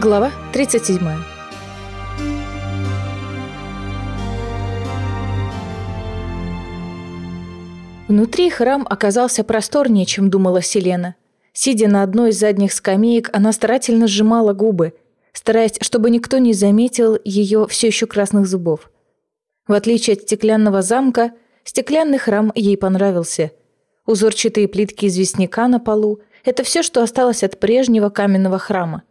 Глава 37. Внутри храм оказался просторнее, чем думала Селена. Сидя на одной из задних скамеек, она старательно сжимала губы, стараясь, чтобы никто не заметил ее все еще красных зубов. В отличие от стеклянного замка, стеклянный храм ей понравился. Узорчатые плитки известняка на полу – это все, что осталось от прежнего каменного храма.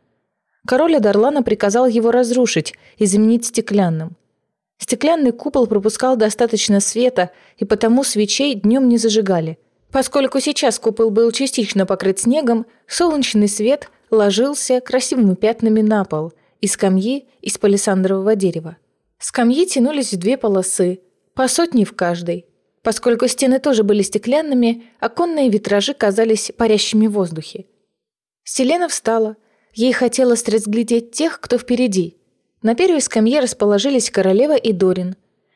Король Адарлана приказал его разрушить и заменить стеклянным. Стеклянный купол пропускал достаточно света, и потому свечей днем не зажигали. Поскольку сейчас купол был частично покрыт снегом, солнечный свет ложился красивыми пятнами на пол и скамьи из палисандрового дерева. Скамьи тянулись в две полосы, по сотне в каждой. Поскольку стены тоже были стеклянными, оконные витражи казались парящими в воздухе. Селена встала – Ей хотелось разглядеть тех, кто впереди. На первой скамье расположились королева и Дорин.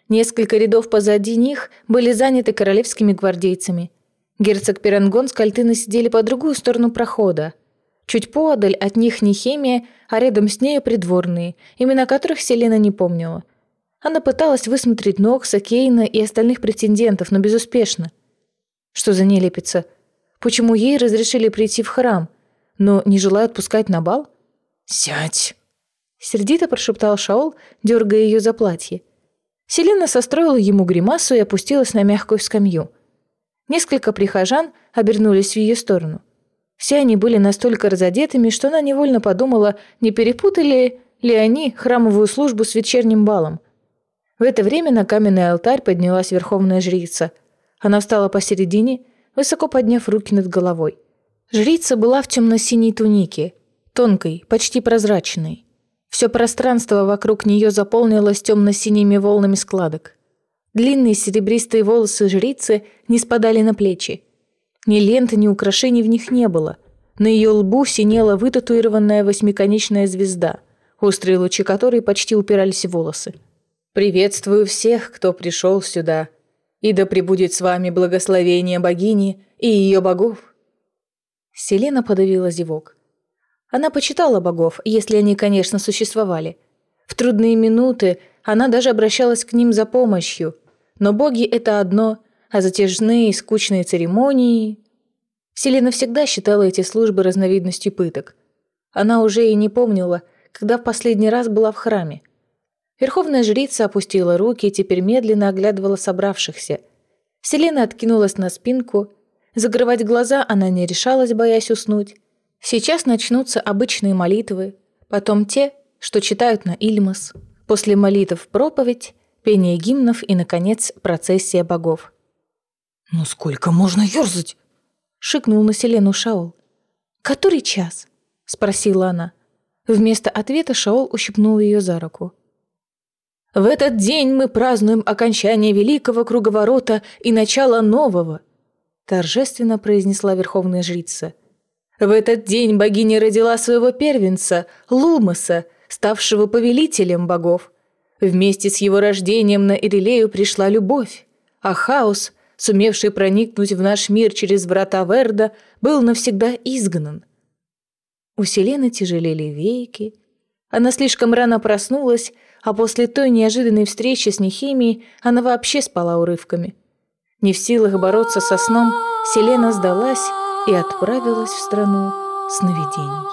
Несколько рядов позади них были заняты королевскими гвардейцами. Герцог Пирангон с Кальтыной сидели по другую сторону прохода. Чуть поодаль от них Нехемия, а рядом с нею придворные, имена которых Селена не помнила. Она пыталась высмотреть Нокса, Кейна и остальных претендентов, но безуспешно. Что за нелепица? Почему ей разрешили прийти в храм – но не желают пускать на бал? «Сядь!» Сердито прошептал Шаол, дергая ее за платье. Селена состроила ему гримасу и опустилась на мягкую скамью. Несколько прихожан обернулись в ее сторону. Все они были настолько разодетыми, что она невольно подумала, не перепутали ли они храмовую службу с вечерним балом. В это время на каменный алтарь поднялась верховная жрица. Она встала посередине, высоко подняв руки над головой. Жрица была в темно-синей тунике, тонкой, почти прозрачной. Все пространство вокруг нее заполнилось темно-синими волнами складок. Длинные серебристые волосы жрицы не спадали на плечи. Ни ленты, ни украшений в них не было. На ее лбу синела вытатуированная восьмиконечная звезда, острые лучи которой почти упирались в волосы. «Приветствую всех, кто пришел сюда, и да пребудет с вами благословение богини и ее богов». Селена подавила зевок. Она почитала богов, если они, конечно, существовали. В трудные минуты она даже обращалась к ним за помощью. Но боги — это одно, а затяжные и скучные церемонии... Селена всегда считала эти службы разновидностью пыток. Она уже и не помнила, когда в последний раз была в храме. Верховная жрица опустила руки и теперь медленно оглядывала собравшихся. Селена откинулась на спинку Закрывать глаза она не решалась, боясь уснуть. Сейчас начнутся обычные молитвы, потом те, что читают на Ильмас. После молитв проповедь, пение гимнов и, наконец, процессия богов. «Ну сколько можно ерзать?» — шикнул на Селену Шаул. «Который час?» — спросила она. Вместо ответа Шаол ущипнул ее за руку. «В этот день мы празднуем окончание великого круговорота и начало нового», торжественно произнесла верховная жрица. В этот день богиня родила своего первенца, Лумаса, ставшего повелителем богов. Вместе с его рождением на Ирилею пришла любовь, а хаос, сумевший проникнуть в наш мир через врата Верда, был навсегда изгнан. У Селены тяжелели веки. Она слишком рано проснулась, а после той неожиданной встречи с Нехимией она вообще спала урывками – не в силах бороться со сном, Селена сдалась и отправилась в страну сновидений.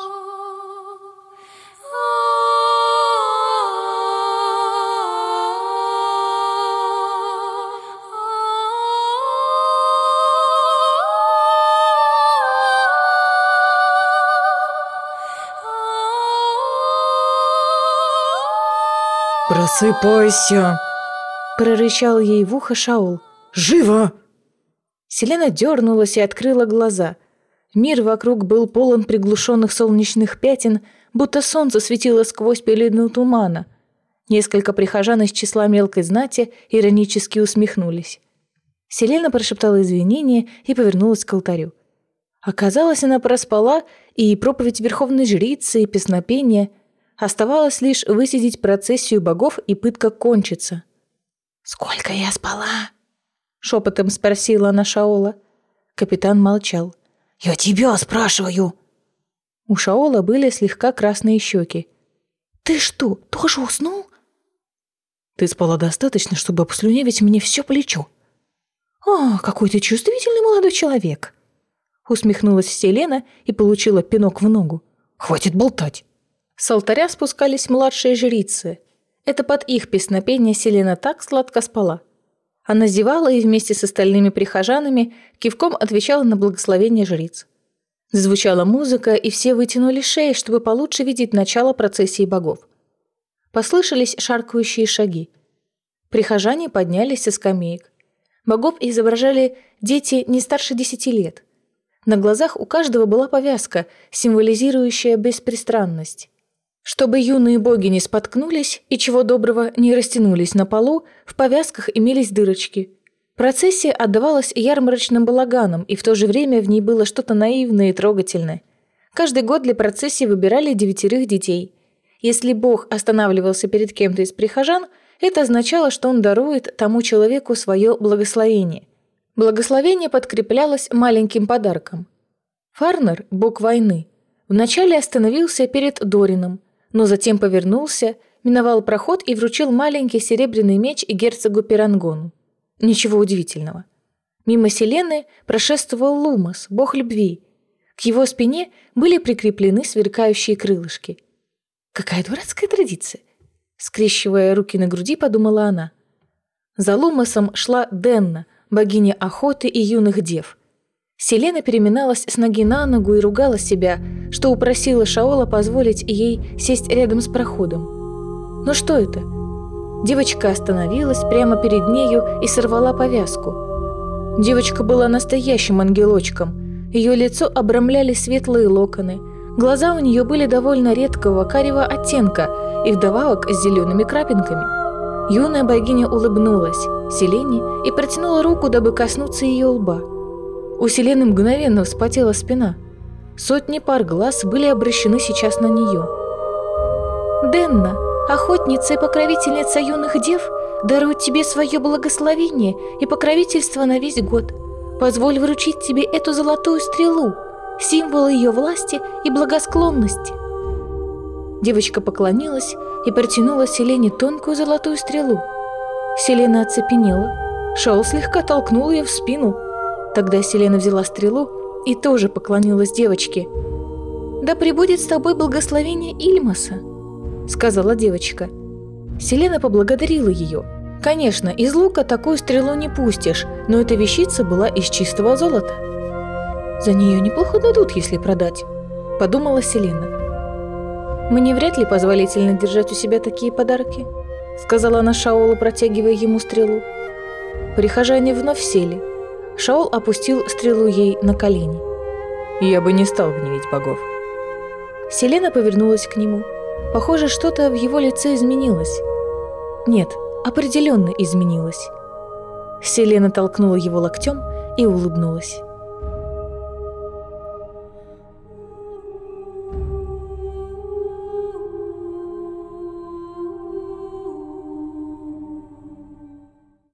«Просыпайся!» – прорычал ей в ухо Шаул – Живо!» Селена дернулась и открыла глаза. Мир вокруг был полон приглушенных солнечных пятен, будто солнце светило сквозь пелену тумана. Несколько прихожан из числа мелкой знати иронически усмехнулись. Селена прошептала извинения и повернулась к алтарю. Оказалось, она проспала и проповедь верховной жрицы, и песнопение. Оставалось лишь высидеть процессию богов, и пытка кончится. «Сколько я спала?» — шепотом спросила она Шаола. Капитан молчал. «Я тебя спрашиваю!» У Шаола были слегка красные щеки. «Ты что, тоже уснул?» «Ты спала достаточно, чтобы послюнявить мне все плечо». «А, какой ты чувствительный молодой человек!» Усмехнулась Селена и получила пинок в ногу. «Хватит болтать!» С алтаря спускались младшие жрицы. Это под их песнопение Селена так сладко спала. Она зевала и вместе с остальными прихожанами кивком отвечала на благословение жриц. Звучала музыка, и все вытянули шеи, чтобы получше видеть начало процессии богов. Послышались шаркающие шаги. Прихожане поднялись со скамеек. Богов изображали дети не старше десяти лет. На глазах у каждого была повязка, символизирующая беспристрастность. Чтобы юные боги не споткнулись и чего доброго не растянулись на полу, в повязках имелись дырочки. Процессия отдавалась ярмарочным балаганом, и в то же время в ней было что-то наивное и трогательное. Каждый год для процессии выбирали девятерых детей. Если бог останавливался перед кем-то из прихожан, это означало, что он дарует тому человеку свое благословение. Благословение подкреплялось маленьким подарком. Фарнер, бог войны, вначале остановился перед Дорином, но затем повернулся, миновал проход и вручил маленький серебряный меч герцогу Пирангону. Ничего удивительного. Мимо Селены прошествовал Лумас, бог любви. К его спине были прикреплены сверкающие крылышки. Какая дурацкая традиция! Скрещивая руки на груди, подумала она. За Лумасом шла Денна – богиня охоты и юных дев. Селена переминалась с ноги на ногу и ругала себя, что упросила Шаола позволить ей сесть рядом с проходом. Но что это? Девочка остановилась прямо перед нею и сорвала повязку. Девочка была настоящим ангелочком. Ее лицо обрамляли светлые локоны. Глаза у нее были довольно редкого карего оттенка и вдобавок с зелеными крапинками. Юная богиня улыбнулась Селене и протянула руку, дабы коснуться ее лба. У Селены мгновенно вспотела спина. Сотни пар глаз были обращены сейчас на нее. «Денна, охотница и покровительница юных дев, дарует тебе свое благословение и покровительство на весь год. Позволь вручить тебе эту золотую стрелу, символ ее власти и благосклонности». Девочка поклонилась и протянула Селене тонкую золотую стрелу. Селена оцепенела. Шаол слегка толкнул ее в спину. Тогда Селена взяла стрелу и тоже поклонилась девочке. «Да пребудет с тобой благословение Ильмаса», — сказала девочка. Селена поблагодарила ее. Конечно, из лука такую стрелу не пустишь, но эта вещица была из чистого золота. «За нее неплохо дадут, если продать», — подумала Селена. «Мне вряд ли позволительно держать у себя такие подарки», сказала она Шаолу, протягивая ему стрелу. Прихожане вновь сели. Шаол опустил стрелу ей на колени. «Я бы не стал гневить богов». Селена повернулась к нему. Похоже, что-то в его лице изменилось. Нет, определенно изменилось. Селена толкнула его локтем и улыбнулась.